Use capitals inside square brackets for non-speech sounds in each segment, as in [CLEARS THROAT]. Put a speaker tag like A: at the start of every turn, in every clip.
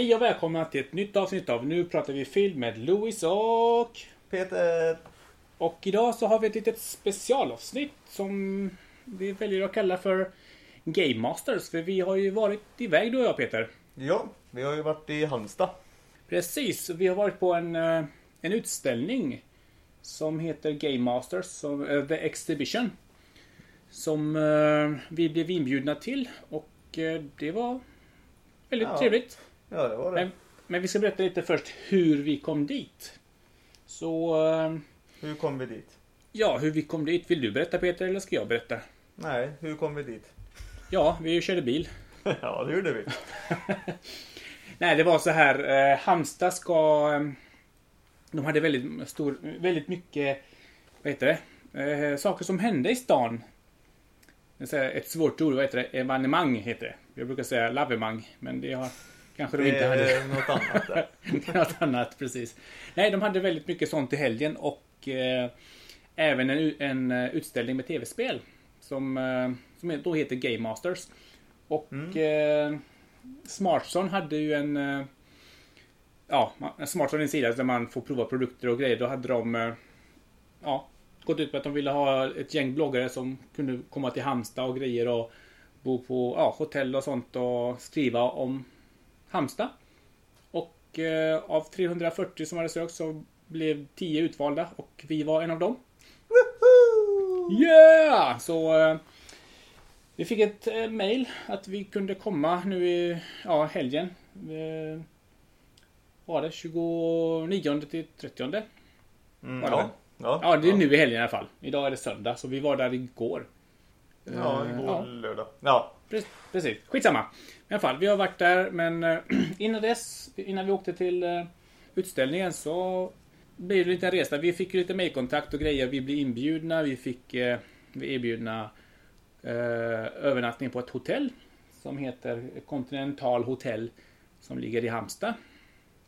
A: Hej och välkomna till ett nytt avsnitt av Nu pratar vi film med Louis och...
B: Peter!
A: Och idag så har vi ett litet specialavsnitt som vi väljer att kalla för Game Masters. För vi har ju varit iväg du och jag Peter.
B: Ja, vi har ju varit i Halmstad.
A: Precis, vi har varit på en, eh, en utställning som heter Game Masters, som, eh, The Exhibition. Som eh, vi blev inbjudna till och det var väldigt
B: Ja.
A: trevligt.
B: Ja, det var det.
A: Men, men vi ska berätta lite först hur vi kom dit. Så, eh,
B: Hur kom vi dit?
A: ja, hur vi kom dit. Vill du berätta Peter eller ska jag berätta?
B: Nej, hur kom vi dit?
A: Ja, vi körde bil. [LAUGHS]
B: ja, det gjorde vi. [LAUGHS]
A: Nej, det var så här. Eh, Halmstad ska... Eh, de hade väldigt stor, väldigt mycket, vad heter det? Eh, saker som hände i stan. Ett svårt ord, vad heter det? Evenemang heter det. Jag brukar säga lavemang, men det har kanske de inte hade.
B: är något annat där. [LAUGHS]
A: Något annat, precis. Nej, de hade väldigt mycket sånt i helgen och eh, även en, en eh, utställning med tv-spel. Som, eh, som då heter Game Masters. Och eh, Smartson hade ju en... Eh, ja, Smartson är en sida där man får prova produkter och grejer. Då hade de... Eh, ja, gått ut på att de ville ha ett gäng bloggare som kunde komma till Halmstad och grejer och bo på ja, hotell och sånt och skriva om Halmstad. Och eh, av 340 som hade sökt så blev 10 utvalda och vi var en av dem. Yeah! Så eh, vi fick ett eh, mail att vi kunde komma nu i ja, helgen. Eh, var det 29 till 30?
B: Mm,
A: Var det
B: ja. Ja,
A: Ja, det är nu i helgen i alla fall. Idag är det söndag så vi var där igår.
B: Ja,
A: Eh,
B: igår
A: ja.
B: lördag. Ja.
A: Pre- Precis, skitsamma. I alla fall, vi har varit där men eh, [CLEARS THROAT] innan dess, innan vi åkte till eh, utställningen så blev det lite en resa. Vi fick lite mejlkontakt och grejer. Vi blev inbjudna. Vi fick eh, vi erbjudna eh, övernattning på ett hotell som heter Continental Hotel som ligger i Halmstad.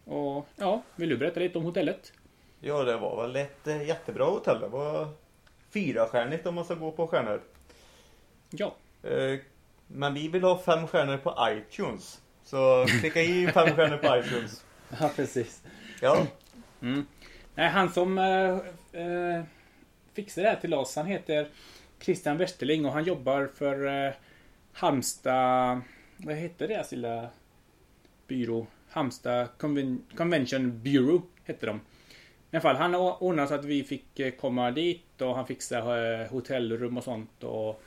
A: Och ja, vill du berätta lite om hotellet?
B: ja, det var väl ett eh, jättebra hotell. Det var fyrastjärnigt om man ska gå på stjärnor.
A: Ja,
B: Eh, Men vi vill ha fem stjärnor på iTunes. Så klicka i fem stjärnor på iTunes. [LAUGHS]
A: ja precis.
B: Ja,
A: Nej, han som äh, äh, fixade det här till oss, han heter Christian Westerling och han jobbar för äh, Halmstad... Vad heter deras lilla byrå? Halmstad Conven- Convention Bureau hette de. I alla fall, han ordnade så att vi fick komma dit och han fixade hotellrum och sånt. Och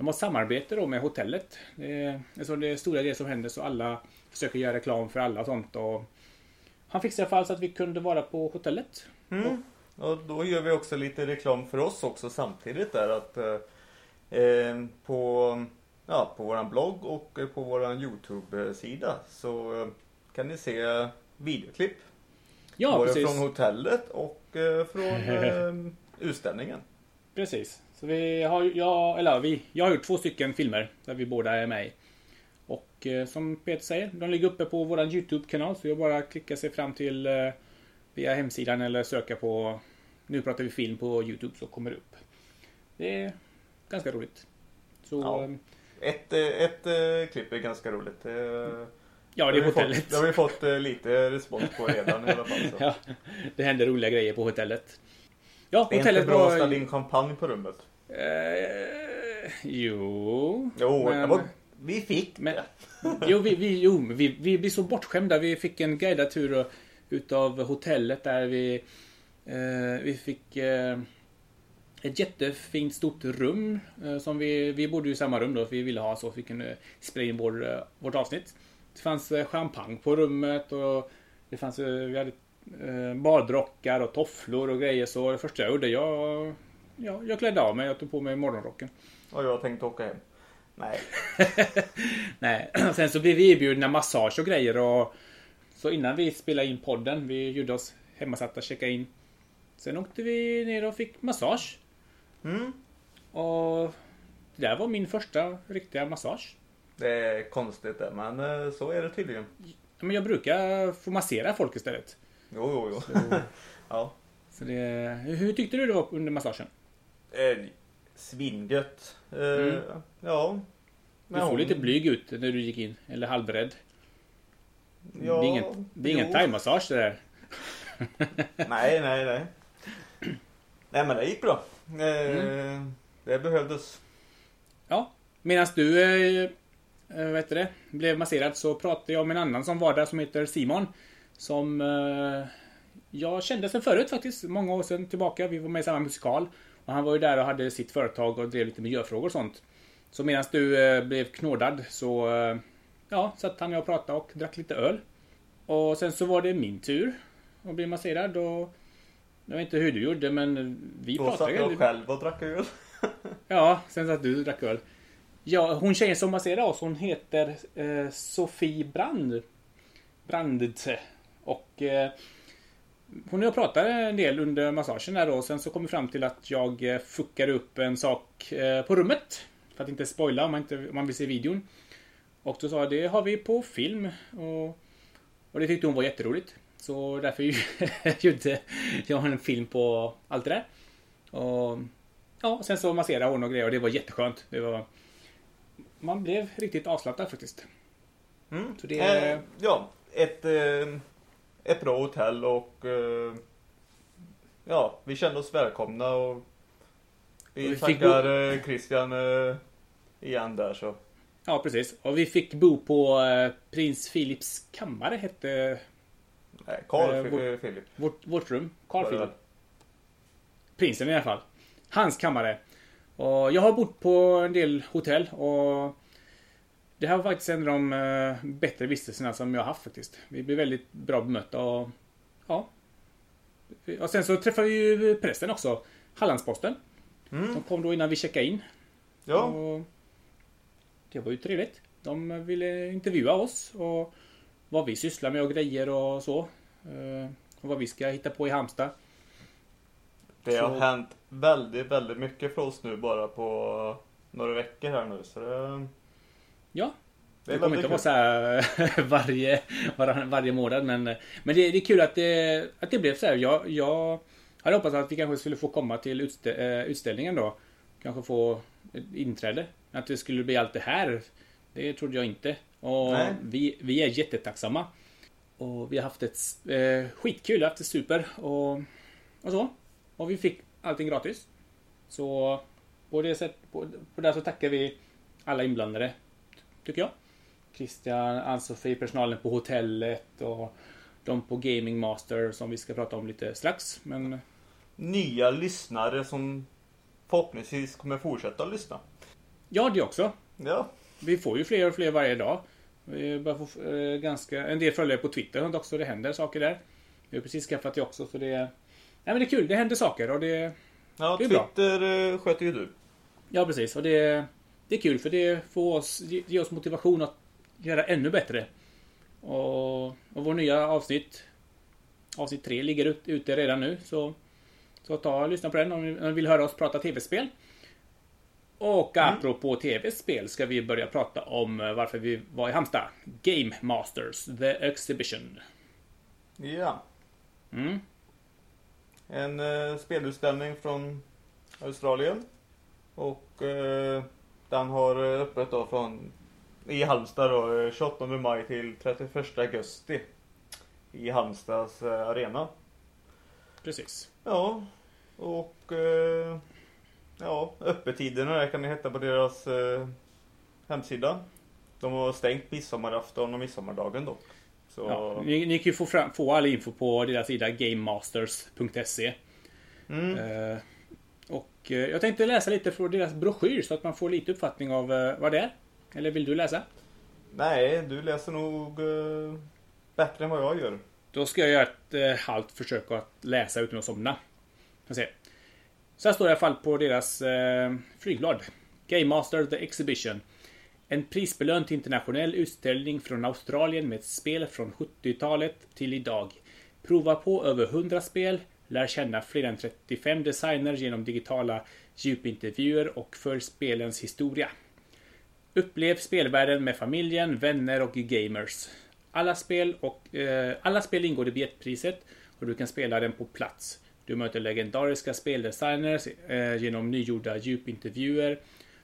A: de har samarbete då med hotellet. Det är, alltså det är stora grejer som händer så alla försöker göra reklam för alla och sånt. Och han fixade i alla fall så att vi kunde vara på hotellet.
B: Mm. Och då gör vi också lite reklam för oss också samtidigt där att eh, eh, på, ja, på våran blogg och eh, på våran Youtube-sida så eh, kan ni se videoklipp.
A: Ja,
B: både
A: precis.
B: från hotellet och eh, från [LAUGHS] eh, utställningen.
A: Precis. Så vi har, jag, eller vi, jag har gjort två stycken filmer där vi båda är med i. Och eh, som Peter säger, de ligger uppe på vår Youtube-kanal. Så jag bara klickar sig fram till eh, via hemsidan eller söka på Nu pratar vi film på Youtube så kommer det upp. Det är ganska roligt. Så
B: Ja.
A: ja,
B: Ett, eh, ett eh, klipp är ganska roligt. Eh,
A: ja det är hotellet.
B: Fått, det har vi fått lite respons på redan i alla fall. Så. [LAUGHS]
A: Ja, det händer roliga grejer på hotellet. Ja,
B: Det är inte bra att ställa in champagne på rummet.
A: Eh, jo...
B: Jo,
A: men-
B: var, vi fick
A: Men,
B: det. [LAUGHS]
A: jo, vi, vi, jo, vi, vi blir så bortskämda. Vi fick en guidad tur utav hotellet där vi, eh, vi fick eh, ett jättefint stort rum. Eh, som vi, vi bodde ju i samma rum då, för vi ville ha så vi kunde spela in vår, eh, vårt avsnitt. Det fanns eh, champagne på rummet och det fanns, vi hade baddrockar och tofflor och grejer. Så det första jag gjorde, jag, ja, jag klädde av mig. Jag tog på mig morgonrocken.
B: Och jag tänkte åka hem. Nej. [LAUGHS]
A: Nej, [CLEARS THROAT] sen så blev vi erbjudna massage och grejer och så innan vi spelade in podden, vi gjorde oss hemmasatta, checka in. Sen åkte vi ner och fick massage.
B: Mm.
A: Och det där var min första riktiga massage.
B: Det är konstigt det, men eh, så är det tydligen.
A: Men jag brukar få massera folk istället.
B: Jo, jo, jo.
A: Så, [LAUGHS]
B: Ja.
A: så det, hur tyckte du det var under massagen?
B: Eh, svingött. Eh,
A: Mm.
B: Ja.
A: Du såg lite blyg ut när du gick in, eller halvrädd. det är ingen, det är ingen thaimassage det där.
B: Nej, nej, nej. Nej men det gick bra. Eh,
A: Mm.
B: Det behövdes.
A: Ja, medan du eh, eh, heter det, blev masserad så pratade jag med en annan som var där som heter Simon. Som eh, jag kände sen förut faktiskt, många år sedan tillbaka. Vi var med i samma musikal. Och han var ju där och hade sitt företag och drev lite miljöfrågor och sånt. Så medan du eh, blev knådad så eh, ja, satt han och jag och pratade och drack lite öl. Och sen så var det min tur att bli masserad och jag vet inte hur du gjorde men vi
B: Då satt
A: pratade
B: jag
A: ju-
B: själv och drack öl. [LAUGHS]
A: Ja, sen satt du och drack öl. Ja, hon tjejen som masserar oss, hon heter eh, Sofie Brand. Brandte. Och eh, hon och jag pratade en del under massagen där då. Och sen så kom vi fram till att jag eh, fuckade upp en sak eh, på rummet. För att inte spoila om man, inte, om man vill se videon. Och då sa jag, det har vi på film. Och, och det tyckte hon var jätteroligt. Så därför [LAUGHS] gjorde jag en film på allt det där. Och Ja, sen så masserade hon och grejer och det var jätteskönt. Det var... Man blev riktigt avslappnad faktiskt.
B: Mm.
A: Så det-
B: Eh, ja, ett, eh, ett bra hotell och eh, ja, vi kände oss välkomna och vi,
A: Och vi fick
B: tackar eh, Christian eh, igen där så.
A: Ja, precis. Och vi fick bo på Prins Philips kammare hette
B: Nej, Carl
A: Eh, vår-
B: Philip.
A: vårt, vårt rum. Carl Philip. Prinsen i alla fall. Hans kammare. Och jag har bott på en del hotell och det här var faktiskt en av de eh, bättre vistelserna som jag har haft faktiskt. Vi blev väldigt bra bemötta och ja. Och sen så träffade vi ju prästen också. Hallandsposten.
B: Mm.
A: De kom då innan vi checkade in.
B: Ja,
A: Och det var ju trevligt. De ville intervjua oss och vad vi sysslar med och grejer och så. Eh, Och vad vi ska hitta på i Halmstad.
B: det har
A: så-
B: hänt väldigt, väldigt mycket för oss nu bara på några veckor här nu så det,
A: Ja,
B: det
A: kommer inte vara så här [LAUGHS] varje, var, varje månad men, men det, det är kul att det, att det blev så här. Jag, jag hade hoppats att vi kanske skulle få komma till utstä, eh, utställningen då. Kanske få inträde. Att det skulle bli allt det här. Det trodde jag inte. Och
B: Nej.
A: vi, vi är jättetacksamma. Och vi har haft ett eh, skitkul, haft det super och, och så. Och vi fick allting gratis. Så på det sätt, på, på det så tackar vi alla inblandade. Tycker jag. Christian, Ann-Sofie, personalen på hotellet och de på Gaming Master som vi ska prata om lite strax. Men
B: Nya lyssnare som förhoppningsvis kommer fortsätta lyssna.
A: ja, det också.
B: Ja,
A: Vi får ju fler och fler varje dag. Vi börjar få eh, ganska, en del följare på Twitter också. Det händer saker där. Vi har precis skaffat det också så det. Nej men det är kul, det händer saker och det...
B: ja
A: Det är bra.
B: Twitter eh, sköter ju du.
A: Ja precis och det, det är kul för det får oss, ge ge oss motivation att göra ännu bättre. Och, och vår nya avsnitt Avsnitt 3 ligger ut, ute redan nu så Så ta och lyssna på den om ni, vill höra oss prata tv-spel. Och apropå tv-spel ska vi börja prata om eh, varför vi var i Halmstad. Game Masters, The Exhibition.
B: Ja.
A: Mm.
B: En eh, spelutställning från Australien. Och eh, den har eh, öppet då från i Halmstad då, eh, 28 maj till 31 augusti. I Halmstads eh, arena.
A: Precis.
B: Ja, och eh, ja, öppettiderna där kan ni hitta på deras eh, hemsida. De har stängt midsommarafton och midsommardagen dock. Så
A: Ja, ni, ni kan ju få, fram, få all info på deras sida gamemasters.se.
B: mm,
A: Eh, eh, jag tänkte läsa lite från deras broschyr så att man får lite uppfattning av eh, vad det är. Eller vill du läsa?
B: nej, du läser nog eh, bättre än vad jag gör.
A: Då ska jag göra ett eh, halvt försök att läsa utan att somna. Får se. Så här står det i alla fall på deras eh, flygblad. Game Master The Exhibition. En prisbelönt internationell utställning från Australien med spel från 70-talet till idag. Prova på över 100 spel, lär känna fler än 35 designer genom digitala djupintervjuer och följ spelens historia. Upplev spelvärlden med familjen, vänner och gamers. Alla spel, och, eh, alla spel ingår i biljettpriset och du kan spela den på plats. Du möter legendariska speldesigners eh, genom nygjorda djupintervjuer.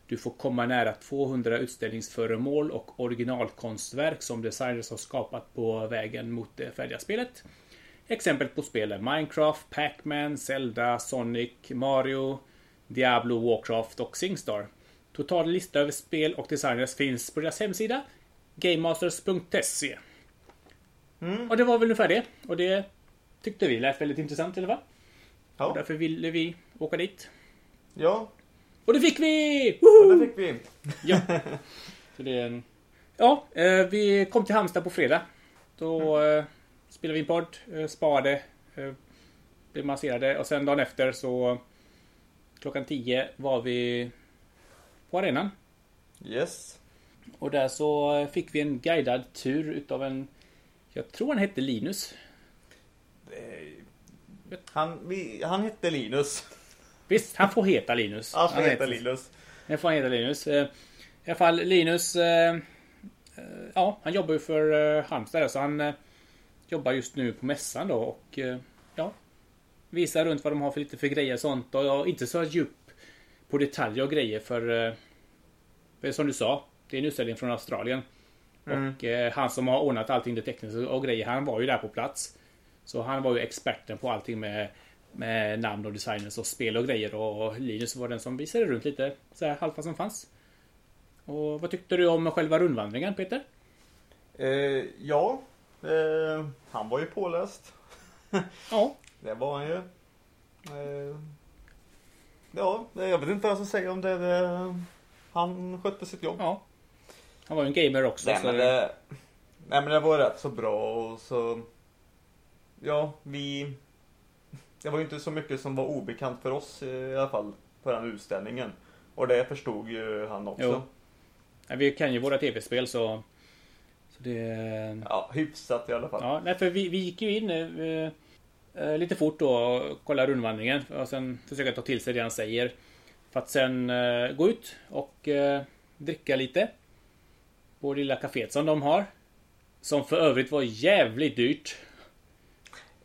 A: Du får komma nära 200 utställningsföremål och originalkonstverk som designers har skapat på vägen mot det färdiga spelet. Exempel på spel är Minecraft, Pac-Man, Zelda, Sonic, Mario, Diablo, Warcraft och Singstar. Total lista över spel och designers finns på deras hemsida gamemasters.se.
B: Mm.
A: Och det var väl ungefär det. Och det tyckte vi lät väldigt intressant, eller va? Och
B: Ja.
A: därför ville vi åka dit.
B: ja,
A: Och det fick vi!
B: och
A: Woho!
B: det fick vi. [LAUGHS]
A: Ja. Så det är en... Ja, eh, vi kom till Halmstad på fredag. Då eh, spelade vi en podd, eh, sparade, eh, blev masserade och sen dagen efter så klockan 10 var vi på arenan.
B: Yes.
A: Och där så fick vi en guidad tur utav en, jag tror han hette Linus.
B: Han, vi, han hette Linus.
A: Visst, han får heta Linus.
B: Han får heta
A: heter-
B: Linus.
A: Det får han heta Linus. Eh, I alla fall Linus, ja han jobbar ju för Halmstad så han jobbar just nu på mässan då och eh, ja visar runt vad de har för lite för grejer och sånt och jag inte så djup på detaljer och grejer för, eh, för som du sa, det är en utställning från Australien.
B: Mm.
A: Och eh, han som har ordnat allting det tekniska och grejer, han var ju där på plats. Så han var ju experten på allting med, med namn och designers och spel och grejer och Linus var den som visade runt lite så här halvt vad som fanns. Och vad tyckte du om själva rundvandringen Peter?
B: Eh, ja, eh, han var ju påläst.
A: Ja, [LAUGHS]
B: Det var han ju. Eh, ja, jag vet inte vad jag ska säga om det. det han skötte sitt jobb.
A: ja. Han var ju en gamer också.
B: Nej
A: så
B: men, det, nej men det var rätt så bra och så... Ja, vi... Det var ju inte så mycket som var obekant för oss i alla fall på den utställningen. Och det förstod ju han också.
A: Jo. Vi kan ju våra tv-spel så... så det...
B: Ja, hyfsat i alla fall.
A: Ja, nej, för vi, vi gick ju in eh, eh, lite fort då och kollade rundvandringen och sen försöka ta till sig det han säger. För att sen eh, gå ut och eh, dricka lite. På det lilla kaféet som de har. Som för övrigt var jävligt dyrt.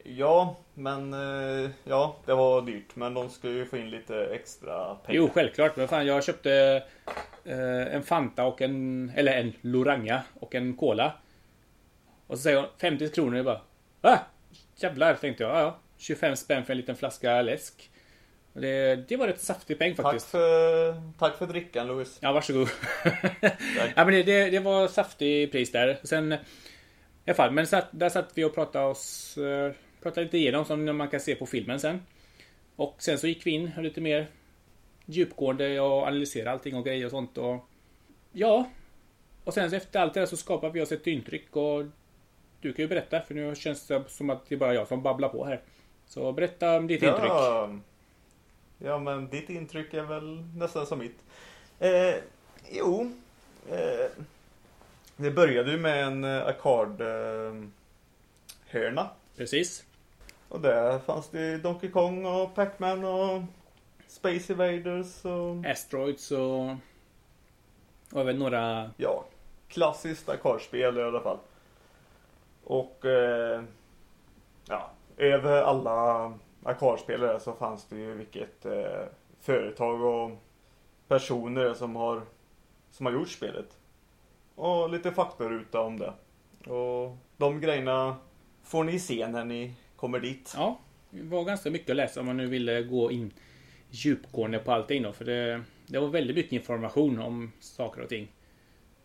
B: Ja, men eh, ja, det var dyrt. Men de skulle ju få in lite extra pengar.
A: Jo, självklart. Men fan, jag köpte eh, en Fanta och en... Eller en Loranga och en Cola. Och så säger hon 50 kronor. Jag bara... Va? Jävlar, tänkte jag. Ja, ja. 25 spänn för en liten flaska läsk. Det, det var rätt saftig peng
B: Tack
A: faktiskt.
B: för, tack för drickan Louis.
A: Ja, varsågod. [LAUGHS] ja, men det, det, det var saftig pris där. Sen... I alla fall, men satt, där satt vi och pratade oss... Pratade lite igenom som man kan se på filmen sen. Och sen så gick vi in lite mer djupgående och analyserade allting och grejer och sånt och... Ja. Och sen så efter allt det där så skapade vi oss ett intryck och... Du kan ju berätta för nu känns det som att det är bara jag som babblar på här. Så berätta om ditt intryck.
B: Ja, ja, men ditt intryck är väl nästan som mitt. Eh, jo, eh, det började ju med en arkad eh, hörna.
A: Precis.
B: Och där fanns det Donkey Kong och Pac-Man och Space Invaders och
A: Asteroids och... Och även några...
B: ja, klassiskt arkadspel i alla fall. Och eh, ja, över alla arkadspelare så fanns det ju vilket eh, företag och personer som har, som har gjort spelet. Och lite faktaruta om det. Och de grejerna får ni se när ni kommer dit.
A: Ja, det var ganska mycket att läsa om man nu ville gå in djupgående på allting då. För det, det var väldigt mycket information om saker och ting.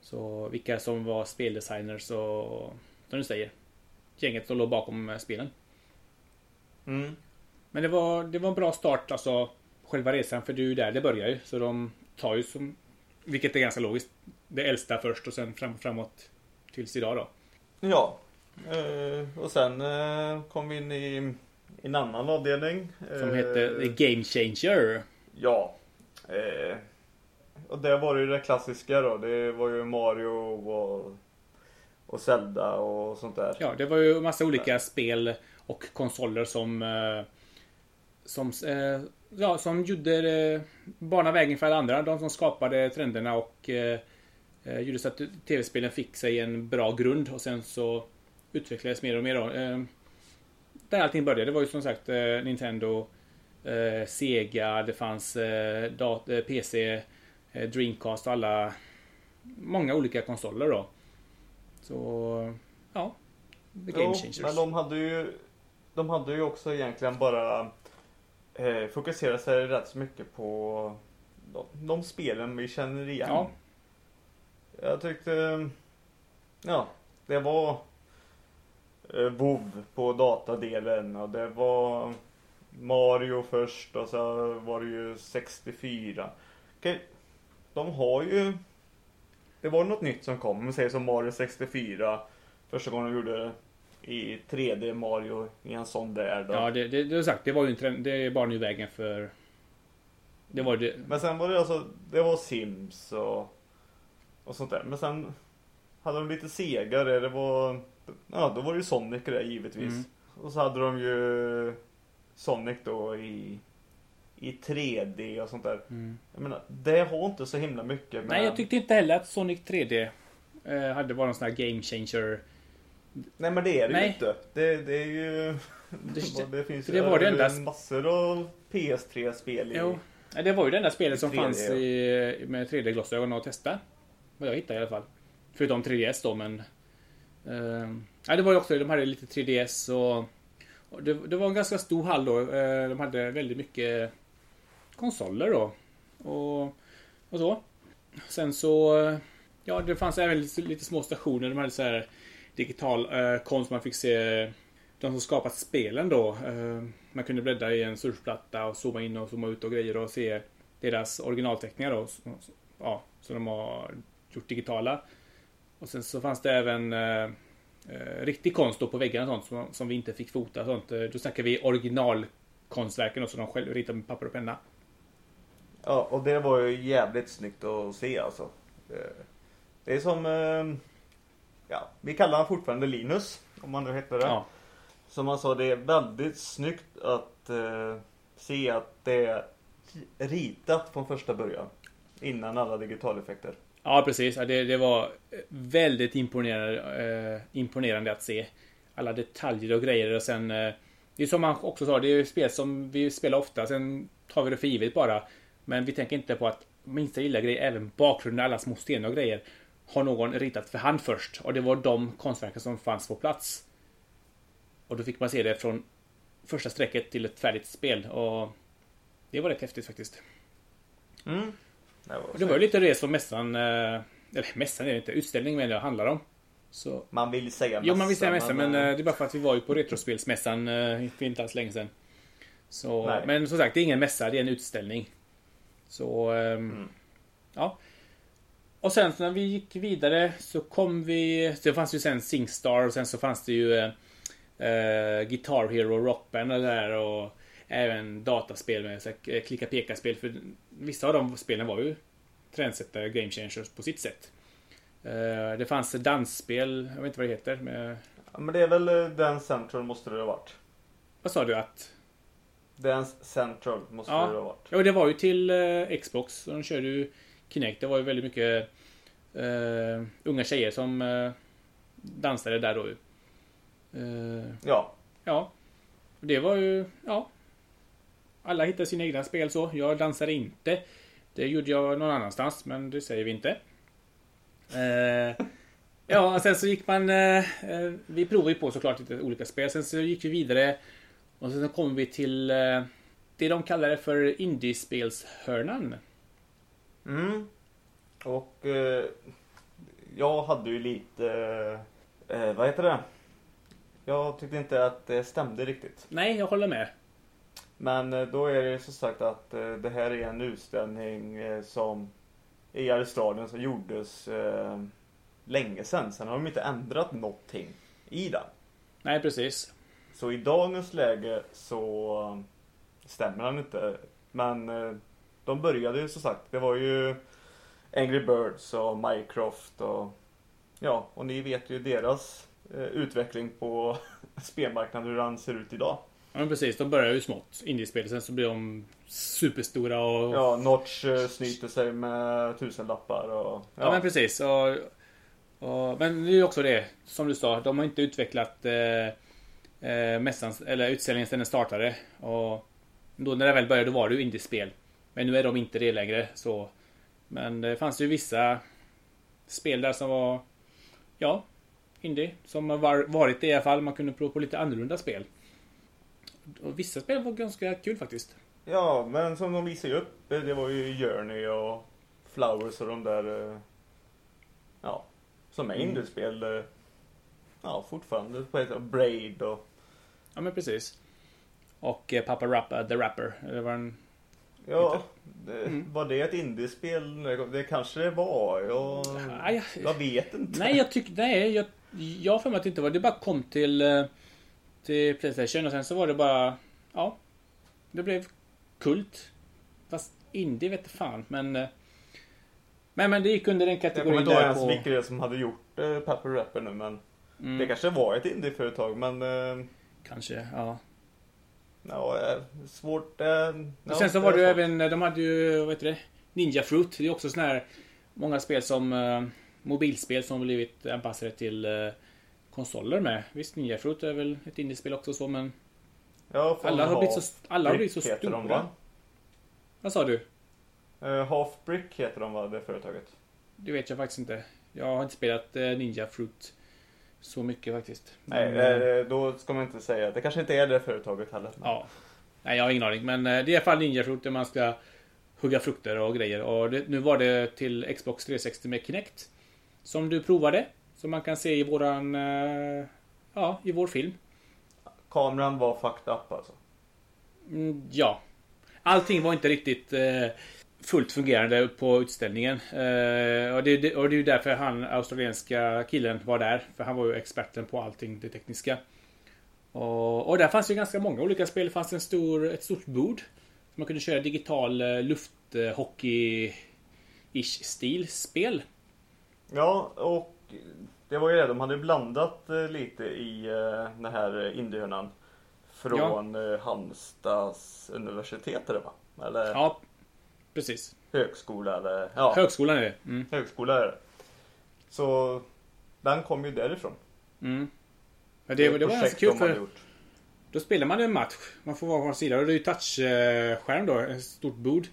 A: Så vilka som var speldesigners och som du säger. Gänget som låg bakom spelen.
B: Mm.
A: Men det var, det var en bra start alltså. Själva resan för det är ju där det börjar ju. Så de tar ju som, vilket är ganska logiskt, det äldsta först och sen fram, framåt tills idag då.
B: Ja. Eh, och sen eh, kom vi in i en annan avdelning.
A: Som
B: eh,
A: heter The Game Changer.
B: Ja. Och det var ju det klassiska då. Det var ju Mario och, och Zelda och sånt där.
A: Ja, det var ju massa olika spel och konsoler som som, ja, som gjorde eh, bana vägen för alla andra. De som skapade trenderna och gjorde så att tv-spelen fick sig en bra grund och sen så utvecklades mer och mer. Då. Eh, där allting började. Det var ju som sagt eh, Nintendo, eh, Sega, det fanns eh, dat- PC, Dreamcast och alla många olika konsoler då. Så ja, The Game
B: Jo,
A: Changers.
B: men de hade ju De hade ju också egentligen bara eh, fokuserat sig rätt så mycket på de, de spelen vi känner igen.
A: Ja.
B: Jag tyckte Ja, det var WoW på datadelen och det var Mario först och så var det ju 64. Okej, de har ju Det var något nytt som kom, säger som Mario 64 Första gången de gjorde i 3D Mario i en sån där då.
A: Ja, det, det, det sagt, det var ju inte det är bara nu vägen för... Det var det.
B: Men sen var det alltså, det var Sims och, och sånt där. Men sen hade de lite segare, det var, ja då var det ju Sonic där givetvis.
A: Mm.
B: Och så hade de ju Sonic då i, i 3D och sånt där.
A: Mm.
B: Jag menar, det har inte så himla mycket med...
A: Nej, jag tyckte inte heller att Sonic 3D eh, hade varit någon sån här game changer.
B: Nej men det är det
A: Nej.
B: ju inte. Det, det är ju... [LAUGHS]
A: Det- [LAUGHS]
B: Det, finns
A: det var det
B: ju
A: enda-
B: massor av PS3-spel i...
A: Jo. Det var ju det enda spelet som
B: 3D,
A: fanns i, med 3D-glasögon att testa. Vad jag hittade i alla fall. Förutom 3DS då, men... Ehm, ja, det var ju också, de hade lite 3DS och... och det, det var en ganska stor hall då. Ehm, de hade väldigt mycket konsoler då. Och, och så. Sen så... Ja, det fanns även lite, lite små stationer. De hade så här digital eh, konst. Man fick se de som skapat spelen då. Eh, man kunde bläddra i en surfplatta och zooma in och zooma ut och grejer och se deras originalteckningar då. Så- ja, som de har gjort digitala. Och sen så fanns det även eh, eh, riktig konst då på väggarna och sånt som, som vi inte fick fota och sånt. Eh, Då snackar vi originalkonstverken och som de själv ritade med papper och penna.
B: Ja, och det var ju jävligt snyggt att se alltså. Det- Det är som, eh, ja, vi kallar honom fortfarande Linus, om man nu heter det.
A: Ja,
B: Som han sa, det är väldigt snyggt att eh, se att det är ritat från första början. Innan alla digitaleffekter
A: ja precis. Det, det var eh, väldigt imponerande, eh, imponerande att se. Alla detaljer och grejer och sen... Eh, det är som man också sa, det är ju spel som vi spelar ofta. Sen tar vi det för givet bara. Men vi tänker inte på att minsta lilla grej, även bakgrunden, alla små stenar och grejer, har någon ritat för hand först. Och det var de konstverken som fanns på plats. Och då fick man se det från första strecket till ett färdigt spel. Och det var rätt häftigt faktiskt.
B: Mm. Det var
A: Och det var ju lite det som mässan, eh, eller mässan är det inte, utställningen menar jag handlar om. Så,
B: Man vill säga
A: jo man vill säga mässan men
B: eh,
A: eh, det är bara för att vi var ju på Retrospelsmässan eh, för inte alls länge sedan. Så,
B: Nej.
A: men som sagt det är ingen mässa, det är en utställning. Så, ehm,
B: Mm.
A: ja. Och sen när vi gick vidare så kom vi, det fanns ju sen Singstar och sen så fanns det ju eh, Guitar Hero Rockband och där och även dataspel med så här, klicka peka spel för vissa av de spelen var ju trendsättare game changers på sitt sätt. Eh, det fanns dansspel, jag vet inte vad det heter. Med,
B: Ja, men det är väl eh, Dance Central måste det ha varit.
A: vad sa du att?
B: Dance Central måste
A: Ja.
B: det ha varit.
A: Jo, det var ju till eh, Xbox. De körde ju Kinect. Det var ju väldigt mycket eh, unga tjejer som eh, dansade där då. ju. Eh,
B: Ja.
A: ja. Och Det var ju, ja. Alla hittade sina egna spel så. Jag dansade inte. Det gjorde jag någon annanstans, men det säger vi inte. Eh, ja, sen så gick man... Eh, eh, vi provade ju på såklart lite olika spel. Sen så gick vi vidare. Och sen så kom vi till eh, det de kallade för indiespelshörnan.
B: Mm. Och eh, jag hade ju lite, eh, vad heter det? Jag tyckte inte att det stämde riktigt.
A: Nej, jag håller med.
B: Men eh, då är det så sagt att eh, det här är en utställning eh, som i Australien som gjordes eh, länge sedan. Sen har de inte ändrat någonting i den.
A: Nej, precis.
B: Så i dagens läge så stämmer den inte. Men de började ju som sagt. Det var ju Angry Birds och Minecraft och ja, och ni vet ju deras utveckling på [LAUGHS] spelmarknaden hur den ser ut idag.
A: Ja, men precis. De börjar ju smått, indiespel. Sen så blir de superstora och...
B: Ja, Notch eh, snyter sig med tusenlappar och
A: Ja, men precis. Och, och, men det är ju också det, som du sa, de har inte utvecklat eh, eh, mässan, eller utställningen sedan den startade. Och då när det väl började, då var det ju indiespel. Men nu är de inte det längre, så Men det fanns ju vissa spel där som var, ja, indie. Som har varit det i alla fall. Man kunde prova på lite annorlunda spel. Och vissa spel var ganska kul faktiskt.
B: Ja, men som de visade upp, det var ju Journey och Flowers och de där, eh, ja, som är mm. indiespel. Ja, fortfarande på ett Braid och...
A: Ja, men precis. Och eh, Papa Rappa, The Rapper. Det var en...
B: Ja, det, mm. var det ett indiespel? Det kanske det var. Jag, nej, jag vet inte.
A: Nej, jag tycker, nej, jag, jag för mig att det inte var. Det bara kom till, eh, till Playstation och sen så var det bara, ja. Det blev kult. Fast indie vet fan, men... Eh, men, men det gick under den kategorin
B: Jag kommer inte ihåg ens vilka det som hade gjort eh, Pepper Rapper nu men mm. Det kanske var ett indieföretag men eh,
A: Kanske, ja.
B: Ja, eh, svårt. Eh,
A: ja, sen så var det ju även, de hade ju, vad heter det? Ninja Fruit. Det är också sådana här många spel som eh, mobilspel som blivit anpassade till eh, konsoler med. Visst, Ninja Fruit är väl ett indiespel också så men Ja, alla har blivit så, alla har blivit så stora. De, va? Vad sa du?
B: Uh, Half Brick heter de va, det företaget?
A: Det vet jag faktiskt inte. Jag har inte spelat uh, Ninja Fruit så mycket faktiskt.
B: Nej, Men, uh, då ska man inte säga. Det kanske inte är det företaget heller.
A: Ja. Nej, jag har ingen aning. Men det är i alla fall Ninja Fruit där man ska hugga frukter och grejer. Och det, nu var det till Xbox 360 med Kinect. Som du provade. Som man kan se i våran... Ja, i vår film.
B: Kameran var fucked up alltså?
A: Mm, ja. Allting var inte riktigt eh, fullt fungerande på utställningen. Eh, och, det, och det är ju därför han, australienska killen, var där. För han var ju experten på allting det tekniska. Och, och där fanns ju ganska många olika spel. Det fanns en stor, ett stort bord. Man kunde köra digital eh, lufthockey-ish stil-spel.
B: Ja, och det var ju det, de hade blandat eh, lite i eh, den här indiehörnan. Från ja. Eh, Halmstads universitet det va? Eller?
A: Ja, precis.
B: Högskola eller? Ja.
A: Högskolan är det. Mm.
B: Högskola är det. Så den kom ju därifrån.
A: Mm. Ja, det, det, det var ganska kul för då spelar man en match. Man får vara på sida och det är ju touchskärm då, ett stort bord.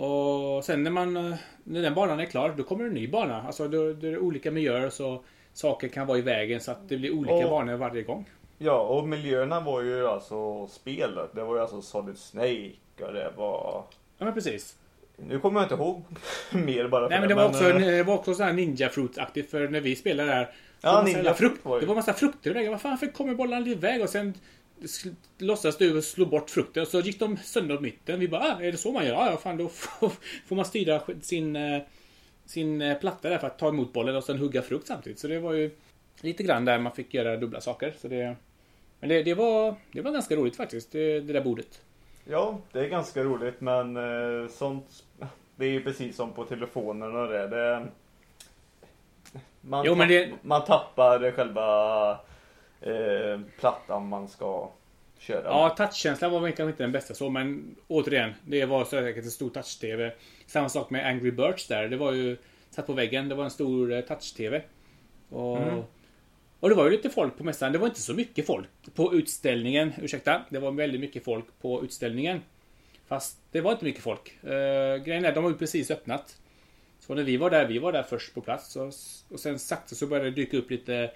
A: Och sen när man när den banan är klar, då kommer en ny bana. Alltså då, då är det olika miljöer så saker kan vara i vägen så att det blir olika och, banor varje gång.
B: Ja, och miljöerna var ju alltså spelet. Det var ju alltså Solid Snake och det var...
A: Ja, men precis.
B: Nu kommer jag inte ihåg [LAUGHS] mer bara
A: för Nej, men det, var, men, också, äh... det var också så här Ninja Fruit-aktigt för när vi spelade där. Ja, Ninja frukt, var ju... Det var massa frukter i vägen. Vad fan, för kommer bollarna iväg? Och sen låtsas du slå bort frukten så gick de sönder åt mitten. Vi bara, ah, är det så man gör? Ja, fan då får [LAUGHS] man styra sin eh, sin eh, platta där för att ta emot bollen och sen hugga frukt samtidigt. Så det var ju lite grann där man fick göra dubbla saker. Så det, men det, det var, det var ganska roligt faktiskt, det, det där bordet.
B: Ja, det är ganska roligt men eh, sånt [LAUGHS] Det är ju precis som på telefonen och det. det man, jo, men det... man tappar själva eh, plattan man ska köra.
A: Ja, touchkänslan var kanske inte den bästa så, men återigen, det var säkert en stor touch-tv. Samma sak med Angry Birds där. Det var ju satt på väggen. Det var en stor eh, touch-tv. Och, mm. och det var ju lite folk på mässan. Det var inte så mycket folk på utställningen. Ursäkta. Det var väldigt mycket folk på utställningen. Fast det var inte mycket folk. Uh, grejen är, de har ju precis öppnat. Så när vi var där, vi var där först på plats. Och, och sen sakta så började det dyka upp lite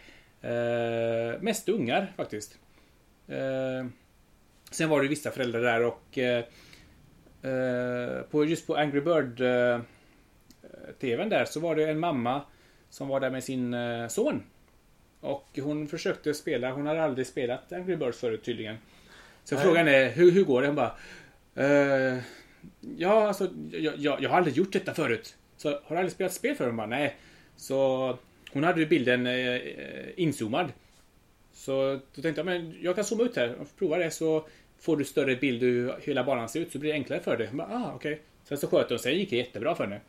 A: uh, mest ungar faktiskt. Uh, sen var det vissa föräldrar där och uh, på, just på Angry Bird tvn där så var det en mamma som var där med sin eh, son. Och hon försökte spela, hon hade aldrig spelat Angry Birds förut tydligen. Så Nej. frågan är, hur, hur går det? Hon bara... Uh, ja, alltså, jag, jag, jag, har aldrig gjort detta förut. Så har du aldrig spelat spel förut? Hon bara, nej. Så hon hade bilden eh, inzoomad. Så då tänkte jag, men jag kan zooma ut här och prova det så får du större bild hur hela banan ser ut så blir det enklare för dig. Hon bara, ah, okej. Okay. Sen så sköt hon sig, gick det jättebra för henne.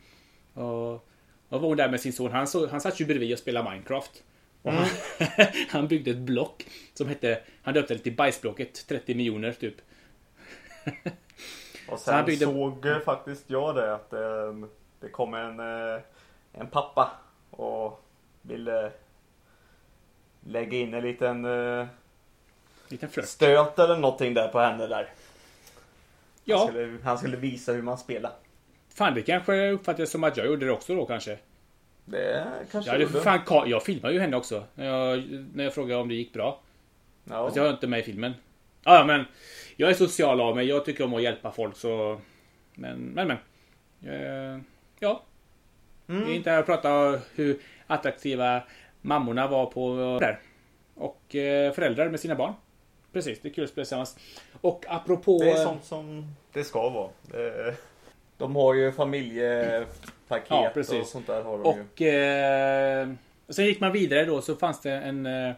A: Och, och var hon där med sin son. Han, så, han satt ju bredvid och spelade Minecraft. Och han, mm. [LAUGHS] han byggde ett block som hette, han döpte det till bajsblocket 30 miljoner typ.
B: och sen byggde... såg faktiskt jag det att det, eh, det kom en, eh, en pappa och ville lägga in en liten, eh,
A: liten flört.
B: stöt eller någonting där på henne där. Ja. Han skulle, han skulle visa hur man spelar.
A: Fan, det kanske uppfattades som att jag gjorde det också då kanske.
B: Det kanske
A: Jag,
B: gjorde.
A: fan, jag filmade ju henne också. När jag, när jag frågade om det gick bra.
B: Ja.
A: Fast jag var inte med i filmen. Ja, men jag är social av mig. Jag tycker om att hjälpa folk så... Men, men, men. Eh, ja.
B: Mm.
A: Vi är inte här och pratar hur attraktiva mammorna var på där. Och eh, föräldrar med sina barn. Precis, det är kul att spela tillsammans. Och apropå...
B: Det är sånt som det ska vara. De har ju familjepaket
A: Ja, precis.
B: och sånt där har de ju.
A: Och eh, sen gick man vidare då så fanns det en... Eh,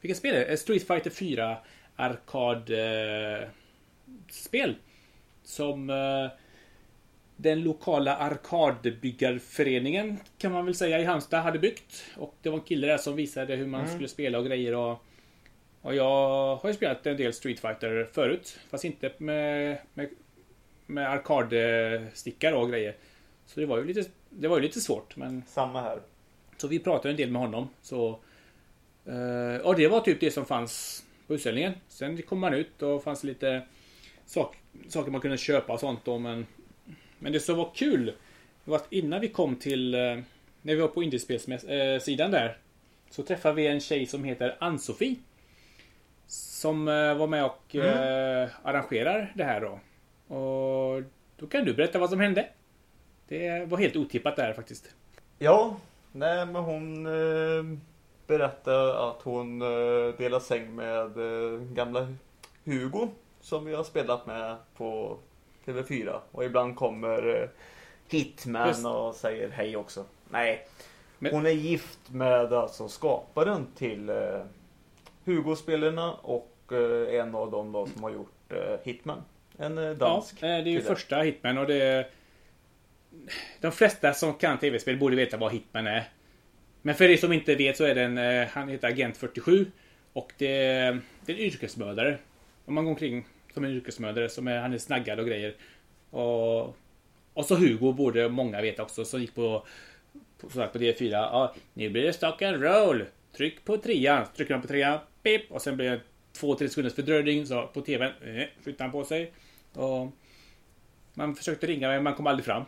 A: vilket spel är det? Street Fighter 4 arkadspel. Eh, som eh, den lokala arkadbyggarföreningen kan man väl säga i Halmstad hade byggt. Och det var en kille där som visade hur man
B: Mm.
A: skulle spela och grejer och och jag har ju spelat en del Street Fighter förut. Fast inte med, med, med arkadstickar och grejer. Så det var ju lite, det var ju lite svårt. Men,
B: Samma här.
A: så vi pratade en del med honom. Så, eh, och det var typ det som fanns på utställningen. Sen kom man ut och fanns lite sak, saker man kunde köpa och sånt. Då, men, men det som var kul var att innan vi kom till... eh, När vi var på indiespelssidan där. Så träffade vi en tjej som heter Ann-Sofie. Som eh, var med och eh, arrangerar det här då. Och då kan du berätta vad som hände. Det var helt otippat där faktiskt.
B: Ja, nej men hon eh, berättade att hon eh, delar säng med eh, gamla Hugo som vi har spelat med på TV4 och ibland kommer eh, Hitman
A: Just-
B: och säger hej också. Nej,
A: Men-
B: hon är gift med alltså skaparen till eh, Hugo-spelarna och eh, en av dem då som har gjort eh, Hitman. En eh, dansk
A: Ja, eh, det är ju
B: kille.
A: första Hitman och det... De flesta som kan tv-spel borde veta vad Hitman är. Men för er som inte vet så är den, han heter Agent 47 och det, det är en yrkesmördare. Om man går omkring som en yrkesmördare som är, han är snaggad och grejer. Och, och så Hugo borde många veta också som gick på, på, som sagt, på D4. Ja, nu blir det stock and roll. Tryck på trean. Så trycker man på trean. Pip, och sen blir det två, tre sekunders fördröjning. Så på tvn eh, flyttar han på sig. Och man försökte ringa men man kom aldrig fram.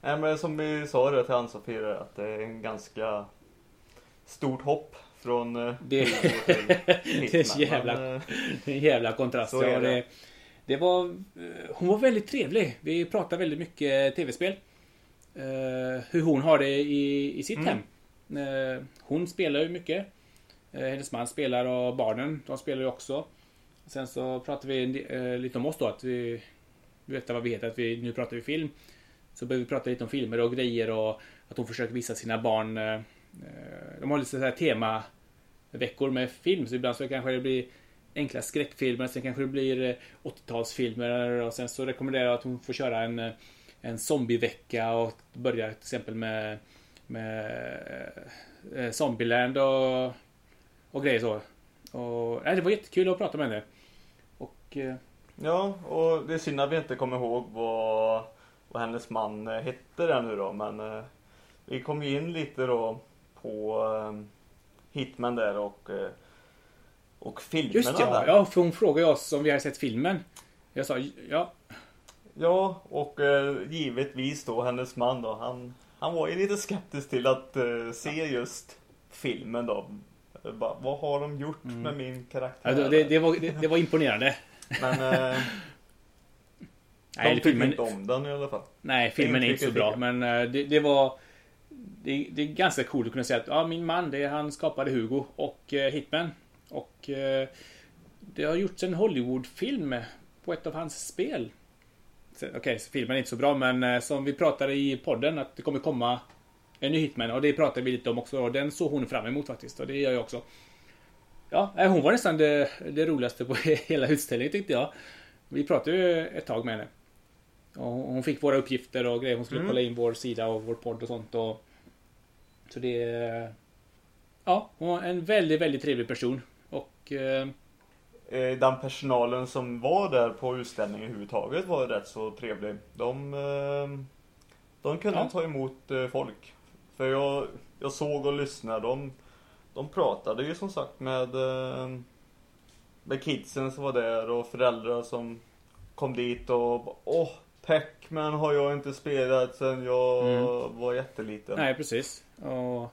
B: Nej men som vi sa det till Ann-Sofie att det är en ganska stort hopp från
A: Det- är
B: Hitman. [LAUGHS]
A: jävla- En jävla kontrast.
B: Så
A: ja,
B: det.
A: det, var, eh, hon var väldigt trevlig. Vi pratade väldigt mycket tv-spel. Eh, hur hon har det i, i sitt
B: Mm.
A: hem. Eh, hon spelar ju mycket. Eh, hennes man spelar och barnen, de spelar ju också. Sen så pratade vi lite om oss då, att vi vi vet vad vi heter, att vi, nu pratar vi film. Så började vi prata lite om filmer och grejer och att hon försöker visa sina barn. Eh, de har lite så här tema veckor med film, så ibland så kanske det blir enkla skräckfilmer, sen kanske det blir eh, 80-talsfilmer och sen så rekommenderar jag att hon får köra en, eh, en zombievecka och börja till exempel med, med eh, Zombieland och, och grejer så. Och, nej, det var jättekul att prata med henne. Och eh,
B: ja, och det är synd att vi inte kommer ihåg vad, vad hennes man hette där nu då. Men eh, vi kom ju in lite då på eh, Hitman där och, eh, och filmerna
A: just ja,
B: där.
A: ja, för hon frågade oss om vi hade sett filmen. Jag sa ja,
B: Ja, och eh, givetvis då hennes man då. Han, han var ju lite skeptisk till att eh, se just filmen då. Bara, vad har de gjort
A: Mm.
B: med min karaktär?
A: ja det, det, var, det, det var imponerande.
B: Men eh, [LAUGHS]
A: Nej,
B: de tyckte
A: filmen,
B: inte om den i alla fall.
A: nej, filmen är inte så bra, men det, det var det, det är ganska coolt att kunna säga att ja, min man, det är han skapade Hugo och eh, Hitman. Och eh, det har gjorts en Hollywoodfilm på ett av hans spel. Okej, så filmen är inte så bra, men eh, som vi pratade i podden att det kommer komma en ny Hitman och det pratade vi lite om också. Och den såg hon fram emot faktiskt och det gör jag också. Ja, hon var nästan det, det roligaste på [LAUGHS] hela utställningen tyckte jag. Vi pratade ju ett tag med henne. Och hon hon fick våra uppgifter och grejer. Hon skulle
B: Mm.
A: kolla in vår sida och vår podd och sånt. Och, så det... Ja, hon var en väldigt, väldigt trevlig person. Och... Eh,
B: Eh, den personalen som var där på utställningen överhuvudtaget var rätt så trevlig. De, eh, de kunde
A: Ja.
B: ta emot eh, folk. För jag, jag såg och lyssnade. De, de pratade ju som sagt med, med kidsen som var där och föräldrar som kom dit och åh, Pac-Man har jag inte spelat sen jag
A: Mm.
B: var jätteliten.
A: Nej, precis. Och...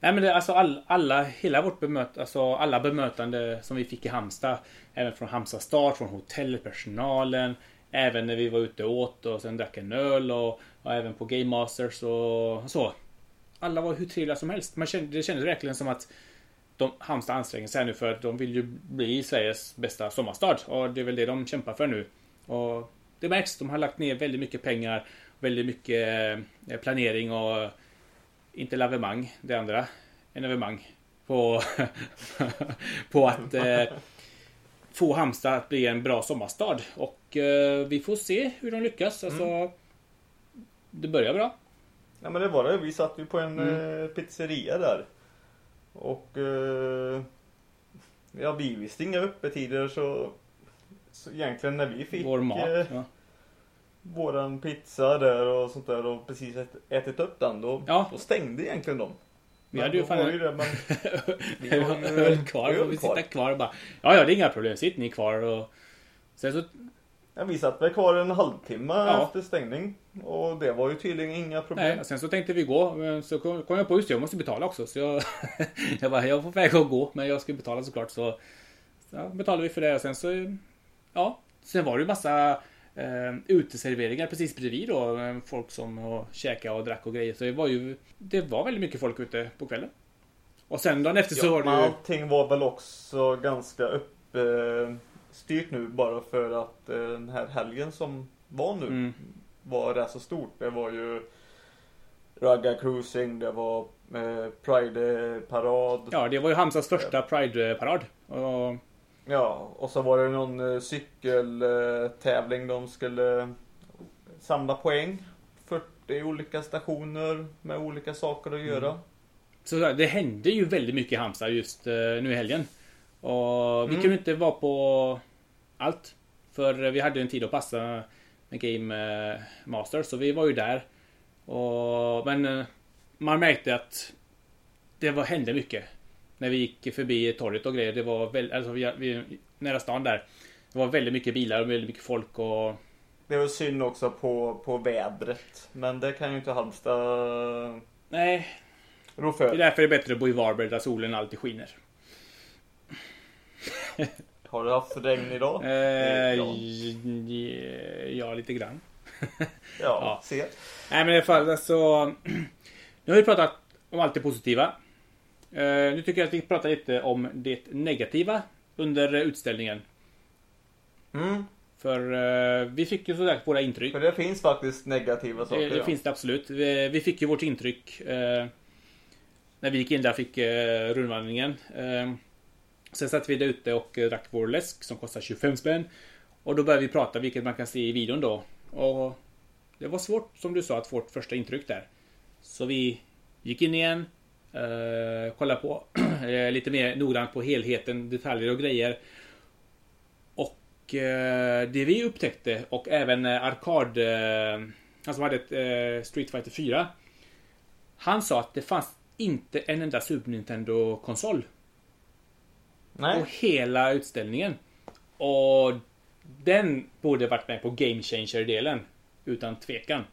A: Nej men det, alltså all, alla, hela vårt bemöt, alltså alla bemötande som vi fick i Halmstad. Även från Halmstad start, från hotellpersonalen. Även när vi var ute och åt och sen drack en öl och, och även på Game Masters och så. Alla var hur trevliga som helst. Man kände, det kändes verkligen som att de, Halmstad anstränger sig nu för att de vill ju bli Sveriges bästa sommarstad. Och det är väl det de kämpar för nu. Och det märks, de har lagt ner väldigt mycket pengar, väldigt mycket eh, planering och inte lavemang, det andra. En evenemang. På, [LAUGHS] på att eh, få Halmstad att bli en bra sommarstad. Och eh, vi får se hur de lyckas. Alltså, Det börjar bra.
B: Ja men det var det. Vi satt ju på en
A: Mm.
B: eh, pizzeria där. Och eh, ja, vi visste inga öppettider så, så egentligen när vi fick
A: Vår mat.
B: eh,
A: Ja.
B: Våran pizza där och sånt där och precis ät, ätit upp den då,
A: Ja.
B: då stängde egentligen de.
A: Vi hade ju fan
B: var
A: en-
B: ju det, men [LAUGHS]
A: Vi
B: har
A: öl kvar.
B: öl
A: vi sitter kvar och bara Ja, ja, det är inga problem. Sitt ni kvar och Sen så
B: ja, vi satt väl kvar en halvtimme
A: Ja.
B: efter stängning. Och det var ju tydligen inga problem.
A: Nej, sen så tänkte vi gå. men Så kom, jag på just det, jag måste betala också. Så jag, [LAUGHS] jag bara, jag får väg att gå. Men jag ska betala såklart. Så, så betalade vi för det och sen så... Ja, sen var det ju massa eh, uteserveringar precis bredvid då. eh, Folk som och käkade och drack och grejer. Så det var ju... Det var väldigt mycket folk ute på kvällen. Och sen dagen efter så
B: Ja,
A: var
B: men
A: det ju...
B: allting var väl också ganska uppstyrt nu bara för att eh, den här helgen som var nu
A: Mm.
B: var rätt så stort. Det var ju Ragga Cruising, det var eh, Pride-parad.
A: Ja, det var ju Halmstads första Pride-parad. Och
B: Ja, och så var det någon eh, cykeltävling de skulle samla poäng. 40 olika stationer med olika saker att göra.
A: Så det hände ju väldigt mycket i Halmstad just eh, nu i helgen. Och vi
B: Mm.
A: kunde inte vara på allt. För vi hade en tid att passa med Game eh, Master. Så vi var ju där. Och, men man märkte att det var, hände mycket. När vi gick förbi torget och grejer. Det var väldigt, alltså vi, vi, nära stan där. Det var väldigt mycket bilar och väldigt mycket folk och
B: Det var synd också på, på vädret. Men det kan ju inte Halmstad
A: Nej,
B: rå
A: det är
B: för.
A: därför det är bättre att bo i Varberg där solen alltid skiner.
B: Har du haft regn idag?
A: Eh,
B: Ja.
A: ja, lite grann.
B: Ja,
A: ja.
B: se.
A: Nej men i alla fall alltså. [CLEARS THROAT] Nu har vi pratat om allt det positiva. Eh, nu tycker jag att vi pratar lite om det negativa under utställningen.
B: Mm.
A: För eh, vi fick ju sådär våra intryck.
B: För det finns faktiskt negativa saker.
A: Det, det
B: ja.
A: finns det absolut. Vi, vi fick ju vårt intryck eh, när vi gick in där fick eh, rundvandringen. Eh, sen satt vi där ute och drack vår läsk som kostar 25 spänn. Och då började vi prata, vilket man kan se i videon då. Och det var svårt, som du sa, att få ett första intryck där. Så vi gick in igen, eh, kollade på [CLEARS THROAT] eh, lite mer noggrant på helheten, detaljer och grejer. Och eh, det vi upptäckte och även eh, Arkad, eh, han som hade ett eh, Street Fighter 4. Han sa att det fanns inte en enda Super Nintendo-konsol på hela utställningen. Och den borde varit med på Game Changer-delen. Utan tvekan.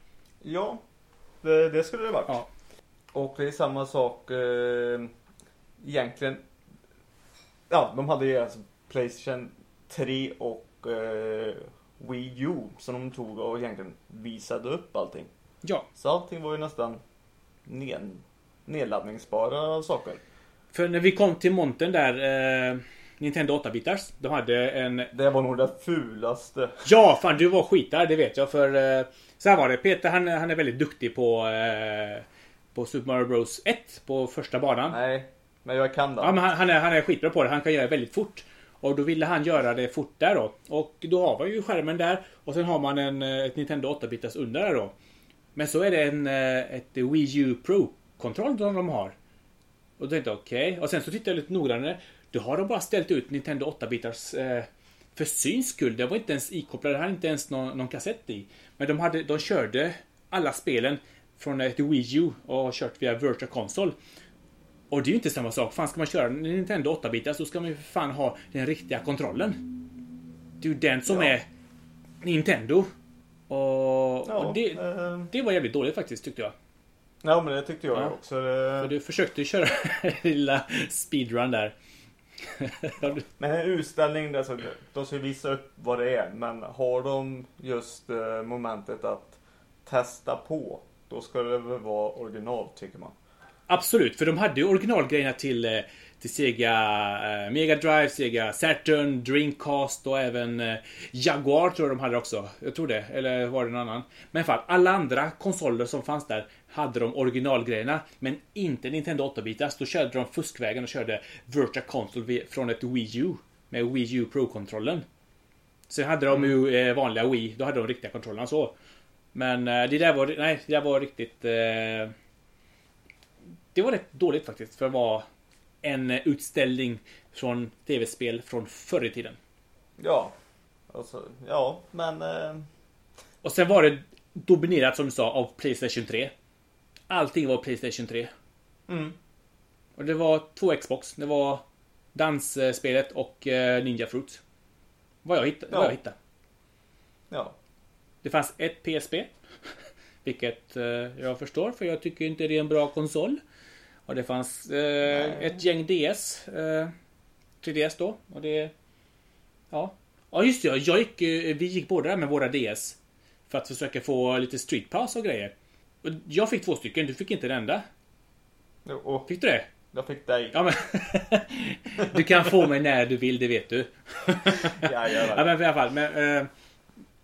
B: Ja, det, det skulle det varit.
A: Ja.
B: Och det är samma sak eh, egentligen. Ja, de hade ju alltså Playstation 3 och eh, Wii U som de tog och egentligen visade upp allting.
A: Ja,
B: Så allting var ju nästan ned, nedladdningsbara saker.
A: för när vi kom till montern där, eh, Nintendo 8-bitars, de hade en...
B: Det var nog det fulaste.
A: Ja, fan du var skitar, det vet jag. För eh, så här var det, Peter han, han är väldigt duktig på, eh, på Super Mario Bros 1 på första banan.
B: Nej, men jag kan det.
A: Ja, men han, han, är, han är skitbra på det. Han kan göra det väldigt fort. Och då ville han göra det fort där då. Och då har man ju skärmen där. Och sen har man en, eh, ett Nintendo 8-bitars under där då. Men så är det en, eh, ett Wii U Pro-kontroll som de har. Och då tänkte jag okej. Och sen så tittade jag lite noggrannare. Då har de bara ställt ut Nintendo 8-bitars eh, för syns skull. Det var inte ens ikopplade. Det hade inte ens någon, någon kassett i. Men de, hade, de körde alla spelen från ett Wii U och kört via Virtual Console. Och det är ju inte samma sak. Fan, ska man köra en Nintendo 8-bitars så ska man ju fan ha den riktiga kontrollen. Det är ju den som
B: Ja.
A: är Nintendo. Och,
B: Ja,
A: och det,
B: eh,
A: det var jävligt dåligt faktiskt tyckte jag.
B: ja men det tyckte jag
A: Ja.
B: också.
A: För du försökte ju köra [LAUGHS] lilla speedrun där. [LAUGHS]
B: Men en utställning, alltså, de ska visa upp vad det är. Men har de just eh, momentet att testa på. Då ska det väl vara original tycker man.
A: Absolut, för de hade ju originalgrejerna till, eh, till Sega eh, Mega Drive, Sega Saturn, Dreamcast och även eh, Jaguar tror jag de hade också. Jag tror det, eller var det någon annan? Men i alla fall, alla andra konsoler som fanns där hade de originalgrejerna, men inte Nintendo 8-bitars. Då körde de fuskvägen och körde Virtua Console från ett Wii U med Wii U Pro-kontrollen. Sen hade de ju eh, vanliga Wii, då hade de riktiga kontrollerna så. Men eh, det där var, nej, det där var riktigt... Eh, det var rätt dåligt faktiskt för att vara en utställning från tv-spel från förr i tiden.
B: Ja. Alltså, ja, men... Eh,
A: Och sen var det dominerat som du sa av Playstation 3. Allting var Playstation 3.
B: mm,
A: Och det var två Xbox. Det var dansspelet och eh, Ninja Fruit. Vad jag hittade. Vad
B: Ja.
A: jag hittade.
B: ja.
A: Det fanns ett PSP. Vilket eh, jag förstår för jag tycker inte det är en bra konsol. Och det fanns eh, ett gäng DS. Eh, 3DS då. Och det... Ja. Ja just det, jag gick, eh, vi gick båda där med våra DS. För att försöka få lite Street Pass och grejer. Och jag fick två stycken, du fick inte den enda.
B: Och
A: Fick du det?
B: jag fick dig.
A: Ja men... [LAUGHS] du kan få mig när du vill, det vet du. [LAUGHS] Ja
B: Jajamän.
A: men i alla fall. Men, eh,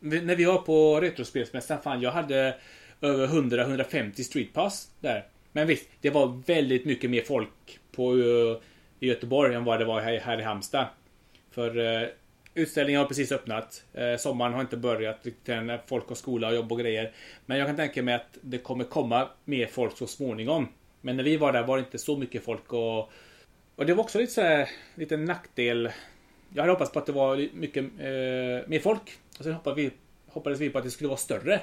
A: när vi var på Retrospelsmässan, fan jag hade över 100-150 streetpass där. Men visst, det var väldigt mycket mer folk på eh, i Göteborg än vad det var här, här i Halmstad. För uh, utställningen har precis öppnat. Uh, sommaren har inte börjat riktigt än. Folk har skola och jobb och grejer. Men jag kan tänka mig att det kommer komma mer folk så småningom. Men när vi var där var det inte så mycket folk och och det var också lite så här, lite nackdel. Jag hade hoppats på att det var mycket uh, mer folk. Och sen hoppades vi, hoppades vi på att det skulle vara större.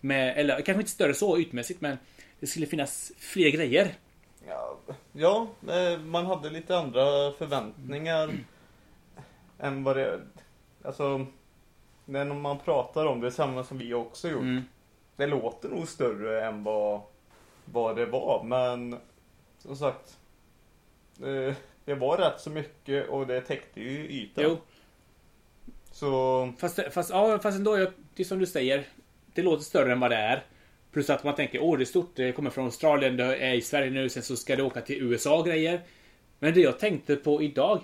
A: Med, eller kanske inte större så ytmässigt, men det skulle finnas fler grejer.
B: Ja, ja, eh, man hade lite andra förväntningar [CLEARS THROAT] än vad det... Alltså, när man pratar om det, samma som vi också gjort.
A: Mm.
B: Det låter nog större än vad, vad det var, men som sagt. eh, Det var rätt så mycket och det täckte ju ytan.
A: Jo,
B: Så,
A: fast, fast, ja, fast ändå, jag- det är som du säger. Det låter större än vad det är. Plus att man tänker, åh det är stort, det kommer från Australien, det är i Sverige nu, sen så ska det åka till USA grejer. Men det jag tänkte på idag.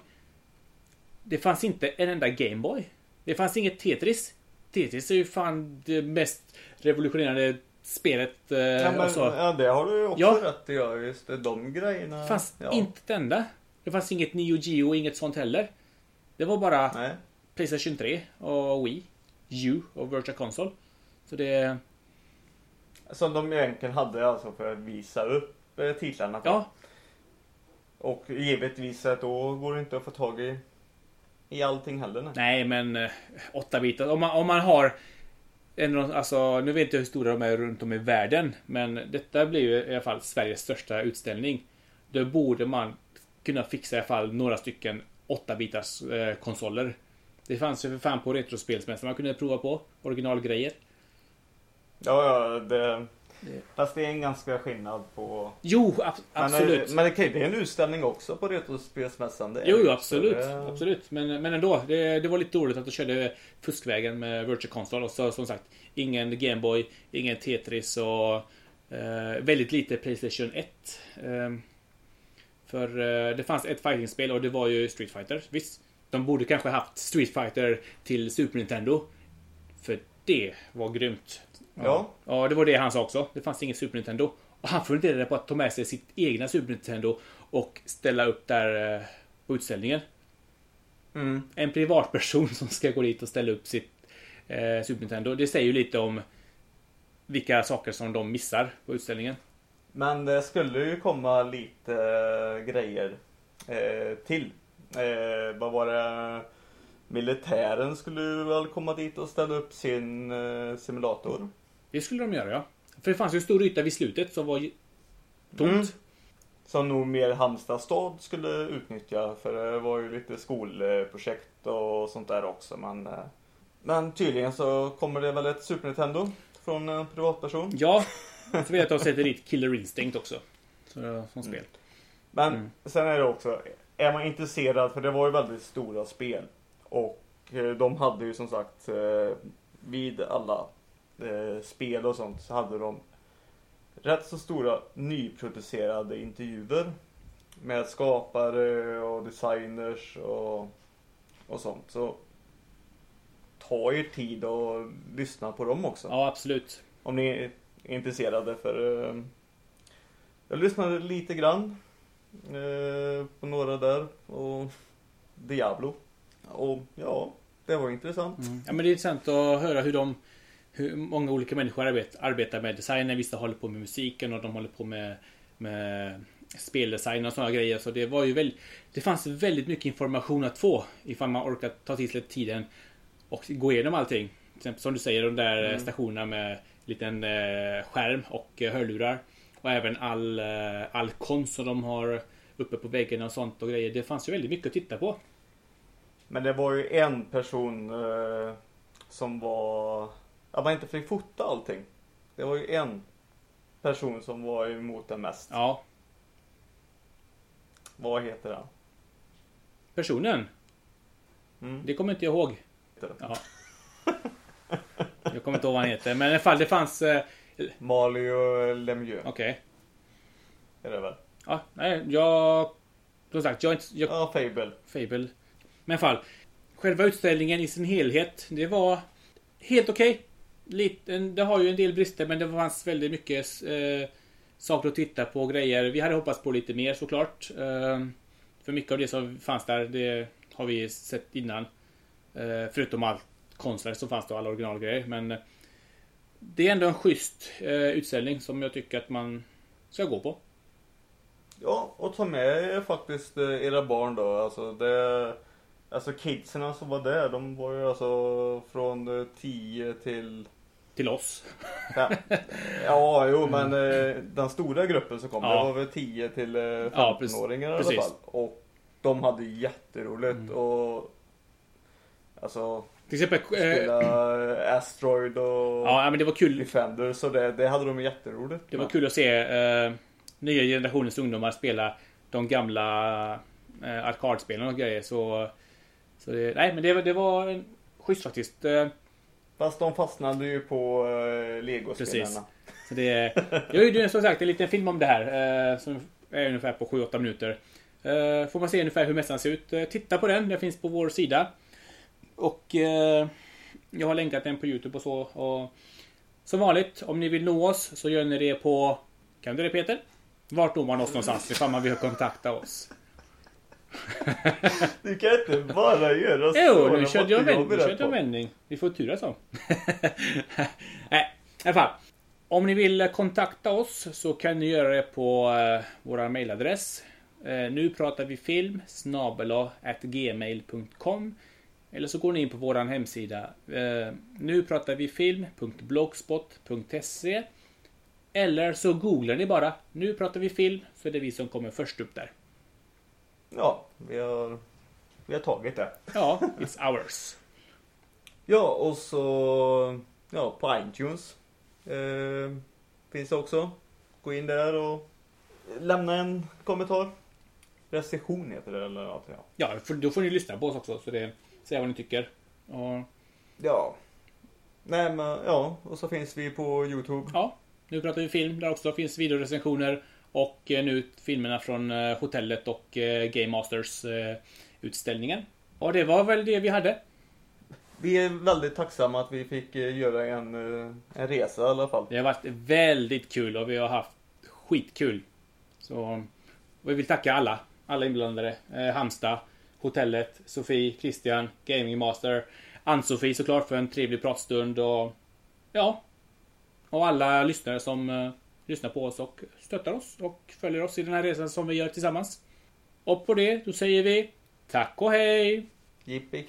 A: Det fanns inte en enda Gameboy. Det fanns inget Tetris. Tetris är ju fan det mest revolutionerande spelet. Eh,
B: ja, men, ja, det har du ju också
A: Ja.
B: rätt i. Ja, just det, de grejerna.
A: Det fanns
B: ja.
A: inte ett enda. Det fanns inget Neo Geo, inget sånt heller. Det var bara
B: Nej.
A: Playstation 3 och Wii. U och Virtual Console. Så det...
B: Som de egentligen hade alltså för att visa upp eh, titlarna. på.
A: Ja,
B: Och givetvis att då går det inte att få tag i, i allting heller. Nej.
A: nej men eh, 8 bitar. Om man, om man har en, alltså, nu vet jag hur stora de är runt om i världen. Men detta blir ju i alla fall Sveriges största utställning. Då borde man kunna fixa i alla fall några stycken 8 bitars eh, konsoler. Det fanns ju för fan på Retrospelsmässan man kunde prova på. Originalgrejer.
B: Ja, ja, det...
A: Det-
B: Fast det är en ganska skillnad på...
A: Jo, ab-
B: Men,
A: absolut.
B: Men det kan ju bli en utställning också på Retrospelsmässan. det är
A: Jo,
B: det.
A: jo absolut.
B: det-
A: absolut. Men, men ändå, det, det var lite roligt att du körde fuskvägen med Virtual Console. Och så, som sagt, ingen Gameboy, ingen Tetris och eh, väldigt lite Playstation 1. Eh, för eh, det fanns ett fightingspel och det var ju Street Fighter. Visst, de borde kanske haft Street Fighter till Super Nintendo. För det var grymt.
B: Ja.
A: Ja, det var det han sa också. Det fanns inget Super Nintendo. Och han funderade på att ta med sig sitt egna Super Nintendo och ställa upp där eh, på utställningen.
B: Mm.
A: En privatperson [LAUGHS] som ska gå dit och ställa upp sitt eh, Super Nintendo. Det säger ju lite om vilka saker som de missar på utställningen.
B: Men det skulle ju komma lite eh, grejer eh, till. Eh, vad var det? Militären skulle väl komma dit och ställa upp sin eh, simulator.
A: Det skulle de göra, ja. För det fanns ju en stor yta vid slutet som var tomt.
B: Mm. Som nog mer Halmstad stad skulle utnyttja för det var ju lite skolprojekt och sånt där också men eh, Men tydligen så kommer det väl ett Super Nintendo från en privatperson.
A: Ja, så vet jag att de [LAUGHS] sätter dit Killer Instinct också. Så, som spel.
B: Men
A: Mm.
B: sen är det också, är man intresserad, för det var ju väldigt stora spel. Och eh, de hade ju som sagt, eh, vid alla eh, spel och sånt så hade de rätt så stora nyproducerade intervjuer. Med skapare och designers och, och sånt. Så ta er tid och lyssna på dem också.
A: Ja, absolut.
B: Om ni är intresserade för Jag lyssnade lite grann eh, På några där och Diablo Och ja Det var intressant
A: Mm. Ja, men det är intressant att höra hur de hur många olika människor arbet, arbetar med designen. Vissa håller på med musiken och de håller på med, med speldesign och sådana grejer. Så det var ju väldigt, Det fanns väldigt mycket information att få ifall man orkar ta till sig tiden och gå igenom allting. Till exempel som du säger, de där
B: Mm.
A: stationerna med liten eh, skärm och eh, hörlurar. Och även all, eh, all konst som de har uppe på väggen och sånt och grejer. Det fanns ju väldigt mycket att titta på.
B: Men det var ju en person eh, Som var Att man inte fick fota allting Det var ju en Person som var emot det mest
A: Ja,
B: Vad heter han?
A: personen.
B: Mm.
A: Det kommer inte jag ihåg. Ja. Jag kommer inte ihåg vad han heter. Men i alla fall, det fanns... eh,
B: Mario Lemieux
A: Okej.
B: är det väl?
A: Ja, nej, jag... Som sagt, jag är inte... Jag,
B: Ja, Fable
A: Fable. Men i alla fall. Själva utställningen i sin helhet, det var helt okej. Lite, det har ju en del brister, men det fanns väldigt mycket eh, saker att titta på och grejer. Vi hade hoppats på lite mer såklart. Eh, för mycket av det som fanns där, det har vi sett innan. Eh, förutom allt konstverk som fanns då, alla originalgrejer. Men det är ändå en schysst eh, utställning som jag tycker att man ska gå på.
B: Ja, och ta med er faktiskt eh, era barn då. Alltså, det, alltså kidsen som var där, de var ju alltså från eh, 10 till...
A: Till oss.
B: Ja, ja jo men eh, den stora gruppen som kom,
A: Mm. Ja.
B: det var väl 10 till eh,
A: Ja, precis.
B: 15-åringar i alla fall. Och de hade jätteroligt
A: Mm.
B: och... Alltså,
A: Till exempel... Eh,
B: spela Asteroid och
A: ja, men det var kul.
B: Defender, så det, det hade de jätteroligt
A: Det var
B: med.
A: kul att se eh, nya generationens ungdomar spela de gamla eh, arkadspelen och grejer. Så, så det, nej, men det, var- det var en schysst faktiskt. Eh,
B: Fast de fastnade ju på eh, Lego-spelarna.
A: så det, jag gjorde ju som sagt en liten film om det här. Eh, som är ungefär på 7-8 minuter. Eh, får man se ungefär hur mässan ser ut. Eh, titta på den, den finns på vår sida. Och eh, jag har länkat den på Youtube och så. Och, som vanligt, om ni vill nå oss så gör ni det på... Kan du det Peter? Vart når man oss någonstans ifall man vill kontakta oss? [LAUGHS]
B: Du kan inte bara göra så.
A: Jo, nu körde jag vändning. Nu körde jag en vändning. Vi får turas [LAUGHS] om. Nej, i alla fall. Om ni vill kontakta oss så kan ni göra det på eh, vår mailadress. Eh, nu pratar vi film snabela at gmail.com Eller så går ni in på vår hemsida. Eh, nu pratar vi film.blogspot.se Eller så googlar ni bara Nu pratar vi film så är det vi som kommer först upp där.
B: Ja, vi har, vi har tagit det.
A: Ja, it's ours.
B: Ja, och så ja, på iTunes eh, finns det också. Gå in där och lämna en kommentar. Recension heter det eller något. Ja.
A: Ja, för då får ni lyssna på oss också. Så det, säga vad ni tycker. Och,
B: ja. Nej men ja, och så finns vi på Youtube.
A: ja, nu pratar vi film. Där också finns videorecensioner. Och eh, nu filmerna från eh, hotellet och eh, Game Masters utställningen. Och det var väl det vi hade.
B: Vi är väldigt tacksamma att vi fick göra en, en resa i alla fall.
A: Det har varit väldigt kul och vi har haft skitkul. Så vi vill tacka alla. Alla inblandade. Eh, Hamsta, hotellet, Sofie, Christian, Gaming Master, Ann-Sofie såklart för en trevlig pratstund och ja. Och alla lyssnare som eh, lyssnar på oss och stöttar oss och följer oss i den här resan som vi gör tillsammans. Och på det, då säger vi tack och hej!
B: Yippee